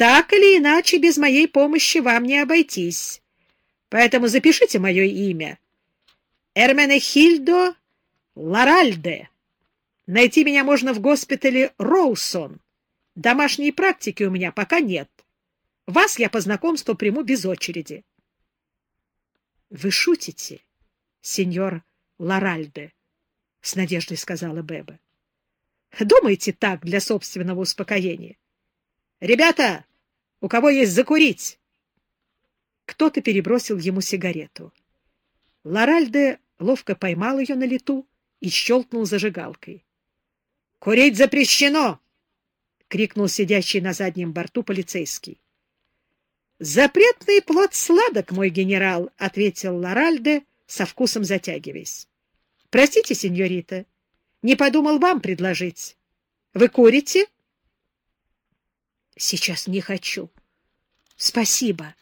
Так или иначе, без моей помощи вам не обойтись. Поэтому запишите мое имя. Эрменехильдо Ларальде. Найти меня можно в госпитале Роусон. Домашней практики у меня пока нет. Вас я по знакомству приму без очереди. — Вы шутите, сеньор Ларальде? — с надеждой сказала Беба. — Думайте так для собственного успокоения. — Ребята, у кого есть закурить? Кто-то перебросил ему сигарету. Лоральде ловко поймал ее на лету и щелкнул зажигалкой. — Курить запрещено! — крикнул сидящий на заднем борту полицейский. — Запретный плод сладок, мой генерал, — ответил Лоральде, со вкусом затягиваясь. — Простите, сеньорита, не подумал вам предложить. Вы курите? — Сейчас не хочу. Спасибо.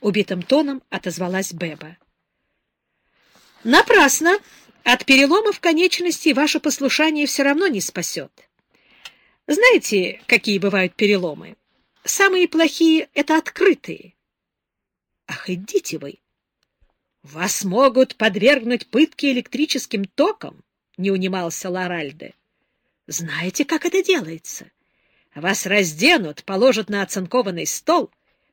Убитым тоном отозвалась Беба. Напрасно. От переломов конечностей ваше послушание все равно не спасет. Знаете, какие бывают переломы? Самые плохие — это открытые. Ах, идите вы! Вас могут подвергнуть пытке электрическим током, — не унимался Лоральде. Знаете, как это делается? — вас разденут, положат на оцинкованный стол,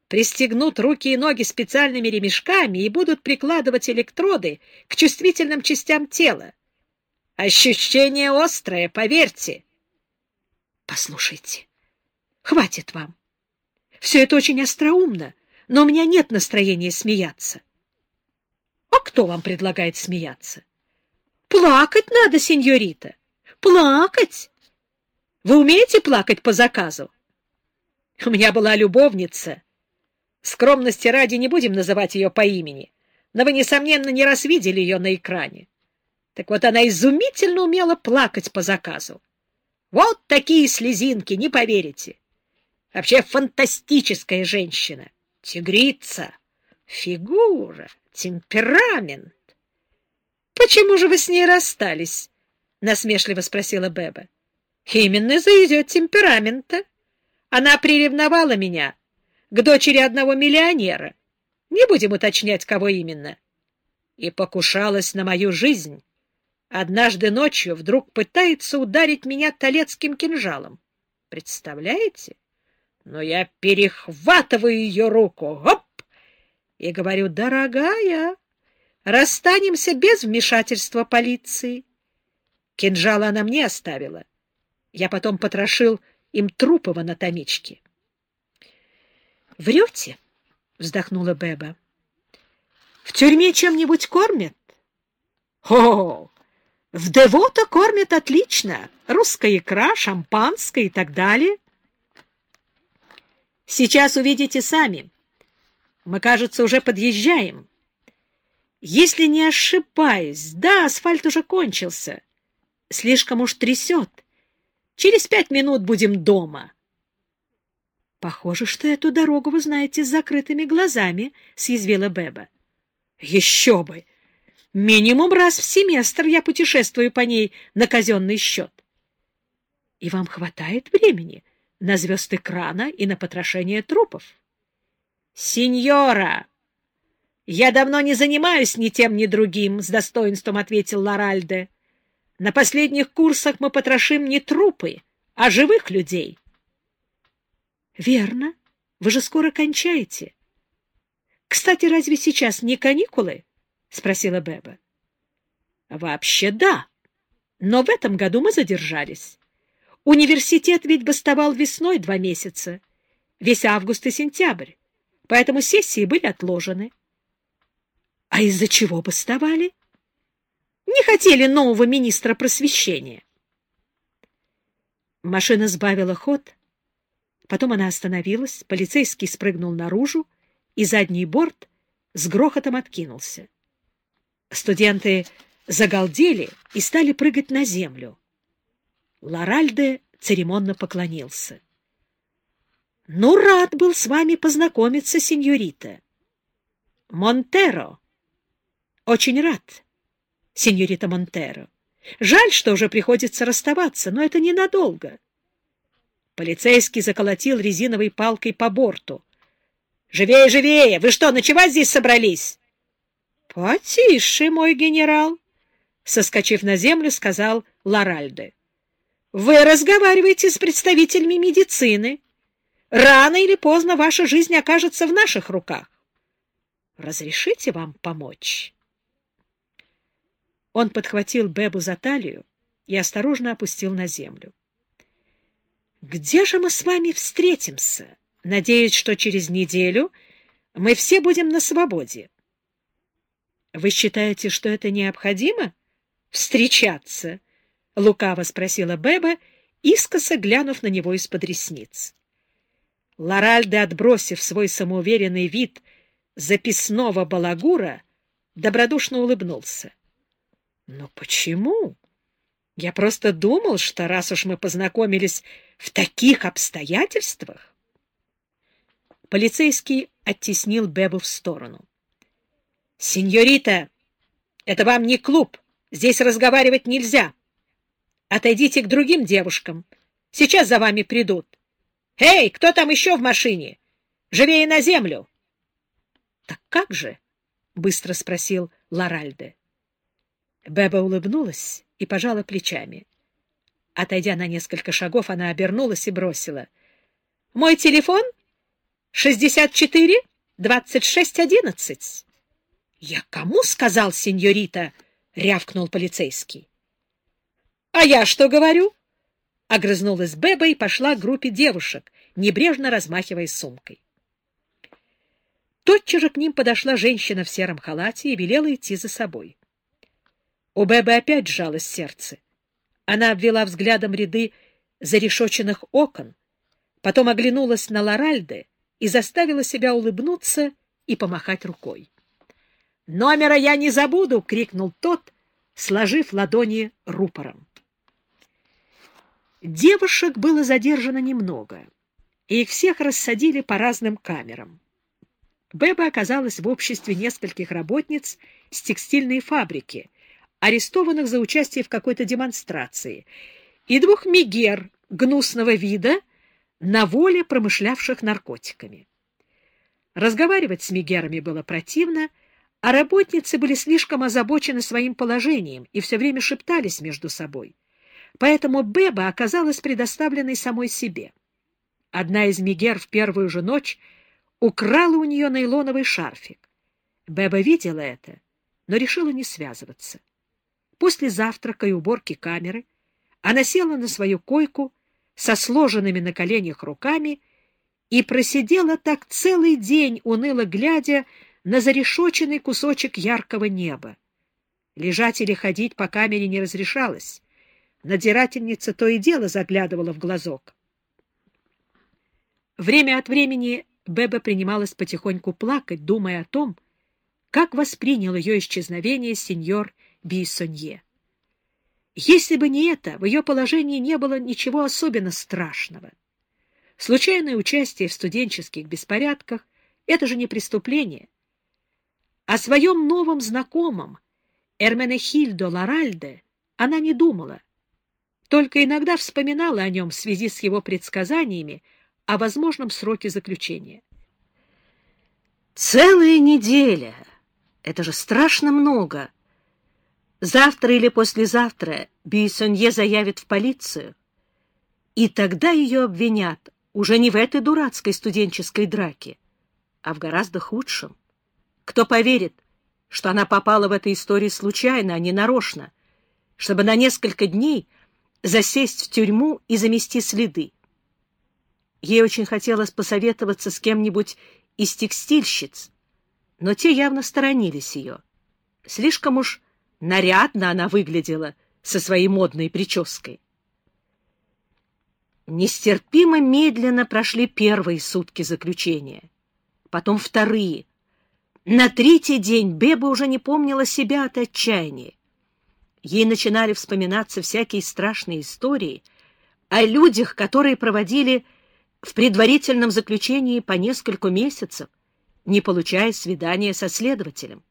пристегнут руки и ноги специальными ремешками и будут прикладывать электроды к чувствительным частям тела. Ощущение острое, поверьте. Послушайте, хватит вам. Все это очень остроумно, но у меня нет настроения смеяться. А кто вам предлагает смеяться? Плакать надо, сеньорита, плакать. Вы умеете плакать по заказу? У меня была любовница. Скромности ради не будем называть ее по имени, но вы, несомненно, не раз видели ее на экране. Так вот, она изумительно умела плакать по заказу. Вот такие слезинки, не поверите. Вообще фантастическая женщина. Тигрица, фигура, темперамент. — Почему же вы с ней расстались? — насмешливо спросила Беба. Именно из-за ее темперамента. Она приревновала меня к дочери одного миллионера. Не будем уточнять, кого именно. И покушалась на мою жизнь. Однажды ночью вдруг пытается ударить меня талецким кинжалом. Представляете? Но я перехватываю ее руку. Хоп! И говорю, дорогая, расстанемся без вмешательства полиции. Кинжал она мне оставила. Я потом потрошил им трупы в анатомичке. — Врете? — вздохнула Беба. — В тюрьме чем-нибудь кормят? — О, в Девото кормят отлично. Русская икра, шампанское и так далее. — Сейчас увидите сами. Мы, кажется, уже подъезжаем. Если не ошибаюсь, да, асфальт уже кончился. Слишком уж трясет. — Через пять минут будем дома. — Похоже, что эту дорогу вы знаете с закрытыми глазами, — съязвила Беба. — Еще бы! Минимум раз в семестр я путешествую по ней на казенный счет. — И вам хватает времени на звезд экрана и на потрошение трупов? — Сеньора! Я давно не занимаюсь ни тем, ни другим, — с достоинством ответил Лоральде. На последних курсах мы потрошим не трупы, а живых людей. — Верно. Вы же скоро кончаете. — Кстати, разве сейчас не каникулы? — спросила Беба. — Вообще да. Но в этом году мы задержались. Университет ведь бастовал весной два месяца, весь август и сентябрь, поэтому сессии были отложены. — А из-за чего бастовали? — не хотели нового министра просвещения. Машина сбавила ход, потом она остановилась, полицейский спрыгнул наружу, и задний борт с грохотом откинулся. Студенты загалдели и стали прыгать на землю. Лоральде церемонно поклонился. — Ну, рад был с вами познакомиться, сеньорита. — Монтеро. — Очень рад сеньорита Монтеро. Жаль, что уже приходится расставаться, но это ненадолго. Полицейский заколотил резиновой палкой по борту. — Живее, живее! Вы что, ночевать здесь собрались? — Потише, мой генерал! — соскочив на землю, сказал Лоральде. — Вы разговариваете с представителями медицины. Рано или поздно ваша жизнь окажется в наших руках. Разрешите вам помочь? Он подхватил Бебу за талию и осторожно опустил на землю. — Где же мы с вами встретимся? Надеюсь, что через неделю мы все будем на свободе. — Вы считаете, что это необходимо? — Встречаться? — лукаво спросила Беба, искоса глянув на него из-под ресниц. Лоральде, отбросив свой самоуверенный вид записного балагура, добродушно улыбнулся. Но почему? Я просто думал, что раз уж мы познакомились в таких обстоятельствах... Полицейский оттеснил Бебу в сторону. — Сеньорита, это вам не клуб. Здесь разговаривать нельзя. Отойдите к другим девушкам. Сейчас за вами придут. Эй, кто там еще в машине? Живее на землю! — Так как же? — быстро спросил Лоральде. Беба улыбнулась и пожала плечами. Отойдя на несколько шагов, она обернулась и бросила. — Мой телефон? Шестьдесят четыре двадцать шесть одиннадцать. — Я кому сказал, сеньорита? — рявкнул полицейский. — А я что говорю? — огрызнулась Беба и пошла к группе девушек, небрежно размахивая сумкой. Тотчас же к ним подошла женщина в сером халате и велела идти за собой. У Бэбы опять сжалось сердце. Она обвела взглядом ряды зарешоченных окон, потом оглянулась на Лоральде и заставила себя улыбнуться и помахать рукой. «Номера я не забуду!» — крикнул тот, сложив ладони рупором. Девушек было задержано немного, и их всех рассадили по разным камерам. Беба оказалась в обществе нескольких работниц с текстильной фабрики — арестованных за участие в какой-то демонстрации, и двух мигер гнусного вида, на воле промышлявших наркотиками. Разговаривать с мигерами было противно, а работницы были слишком озабочены своим положением и все время шептались между собой. Поэтому Беба оказалась предоставленной самой себе. Одна из мигер в первую же ночь украла у нее нейлоновый шарфик. Беба видела это, но решила не связываться. После завтрака и уборки камеры она села на свою койку со сложенными на коленях руками и просидела так целый день, уныло глядя на зарешоченный кусочек яркого неба. Лежать или ходить по камере не разрешалось. Надзирательница то и дело заглядывала в глазок. Время от времени Беба принималась потихоньку плакать, думая о том, как воспринял ее исчезновение сеньор Бийсонье. Если бы не это, в ее положении не было ничего особенно страшного. Случайное участие в студенческих беспорядках — это же не преступление. О своем новом знакомом, Эрменехильдо Лоральде, она не думала, только иногда вспоминала о нем в связи с его предсказаниями о возможном сроке заключения. Целая неделя! Это же страшно много! Завтра или послезавтра Бюйсонье заявит в полицию, и тогда ее обвинят уже не в этой дурацкой студенческой драке, а в гораздо худшем. Кто поверит, что она попала в эту историю случайно, а не нарочно, чтобы на несколько дней засесть в тюрьму и замести следы? Ей очень хотелось посоветоваться с кем-нибудь из текстильщиц, но те явно сторонились ее. Слишком уж Нарядно она выглядела со своей модной прической. Нестерпимо медленно прошли первые сутки заключения, потом вторые. На третий день Беба уже не помнила себя от отчаяния. Ей начинали вспоминаться всякие страшные истории о людях, которые проводили в предварительном заключении по несколько месяцев, не получая свидания со следователем.